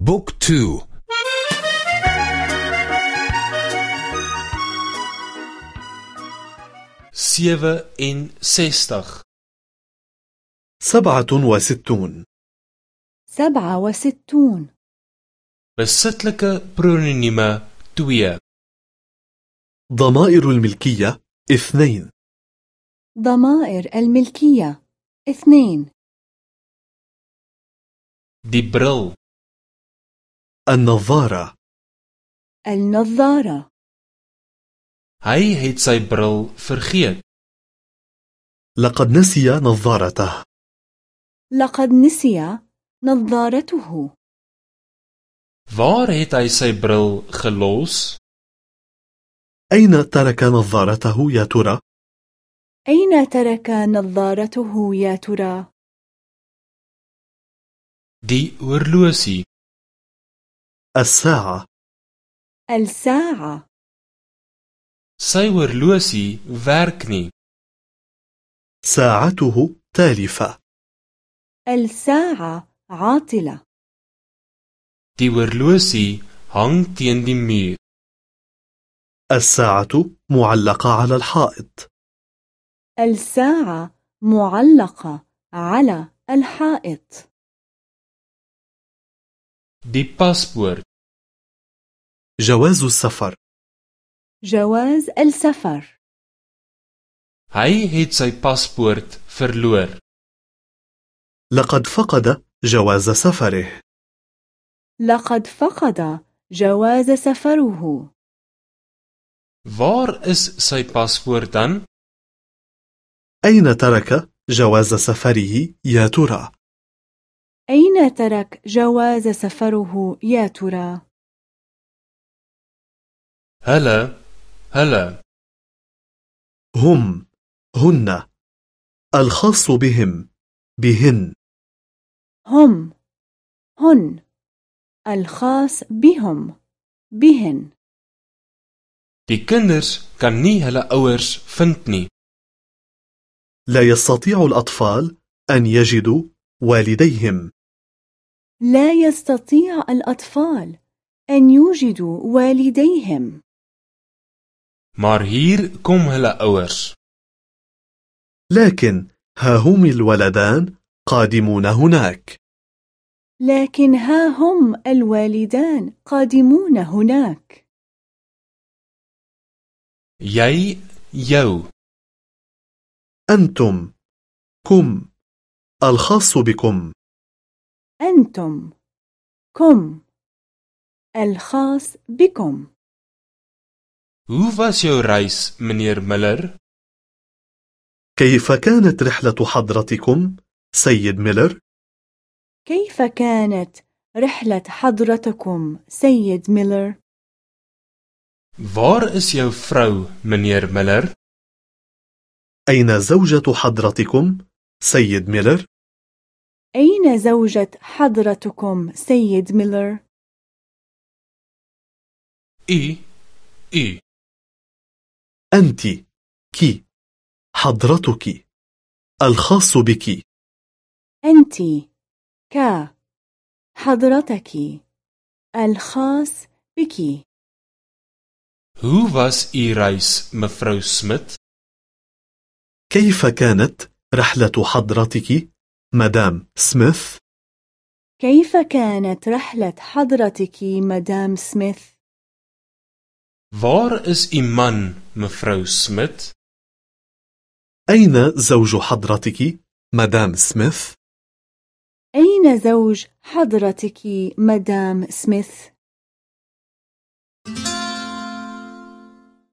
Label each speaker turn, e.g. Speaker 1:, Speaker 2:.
Speaker 1: book two.
Speaker 2: Sewe en sestig.
Speaker 3: سبعة وستون.
Speaker 4: سبعة وستون.
Speaker 2: Besitlike pronome twee.
Speaker 3: ضمائر الملكية اثنين.
Speaker 4: ضمائر الملكية اثنين.
Speaker 2: دي برل
Speaker 3: النظارة
Speaker 4: النظارة
Speaker 2: Hy het sy bril vergeet.
Speaker 3: لقد نسي نظارته
Speaker 4: لقد نسي نظارته
Speaker 2: Waar het hy sy bril gelos?
Speaker 3: أين ترك نظارته يا ترى؟
Speaker 4: أين ترك نظارته يا ترى؟
Speaker 2: Die oorlosie.
Speaker 3: الساعة.
Speaker 4: الساعة.
Speaker 2: Sy oorlosie werk nie.
Speaker 3: ساعته تالفة.
Speaker 4: الساعة عاطلة.
Speaker 2: Die oorlosie hang teen die muur.
Speaker 3: الساعة معلقة على الحائط.
Speaker 4: الساعة معلقة على الحائط.
Speaker 2: Die paspoort.
Speaker 3: جواز السفر
Speaker 4: جواز السفر
Speaker 2: Hy het sy paspoort verloor.
Speaker 3: لقد فقد جواز سفره
Speaker 4: لقد فقد جواز سفره
Speaker 2: Waar is sy paspoort dan?
Speaker 3: أين ترك جواز سفره يا ترى؟
Speaker 4: أين ترك جواز سفره يا ترى؟
Speaker 2: Hulle, hulle.
Speaker 3: هم هن الخاص بهم بهن
Speaker 4: هم هن الخاص بهم بهن
Speaker 2: Die kinders kan nie hulle ouers vind nie.
Speaker 3: لا يستطيع الأطفال أن يجدوا والديهم
Speaker 4: لا يستطيع الأطفال أن يوجدوا والديهم
Speaker 2: Maar hier kom hulle ouers.
Speaker 3: لكن ها هم الولدان قادمون هناك
Speaker 4: لكن ها هم الوالدان قادمون هناك
Speaker 2: Jy, jou.
Speaker 3: أنتم كم الخاص بكم
Speaker 4: أنتم كم الخاص بكم
Speaker 2: Hoe was jou reis, meneer Miller?
Speaker 3: كيف كانت رحلة حضرتكم سيد ميلر؟
Speaker 4: كيف كانت رحلة حضرتكم سيد ميلر؟
Speaker 2: Waar is jou vrou, meneer Miller?
Speaker 3: أين زوجة حضرتكم سيد ميلر؟
Speaker 4: أين زوجة حضرتكم سيد ميلر؟
Speaker 2: U, u.
Speaker 3: أنت كي. حضرتك. الخاص بك.
Speaker 4: أنت ك. حضرتك. الخاص بك.
Speaker 2: Hoe was u reis, mevrou Smit?
Speaker 3: كيف كانت رحلة حضرتك؟ مدام سميث؟
Speaker 4: كيف كانت رحلة حضرتك مدام سميث؟
Speaker 2: Waar is u man, mevrou Smit?
Speaker 3: أين زوج حضرتك مدام سميث؟
Speaker 4: أين زوج حضرتك مدام سميث؟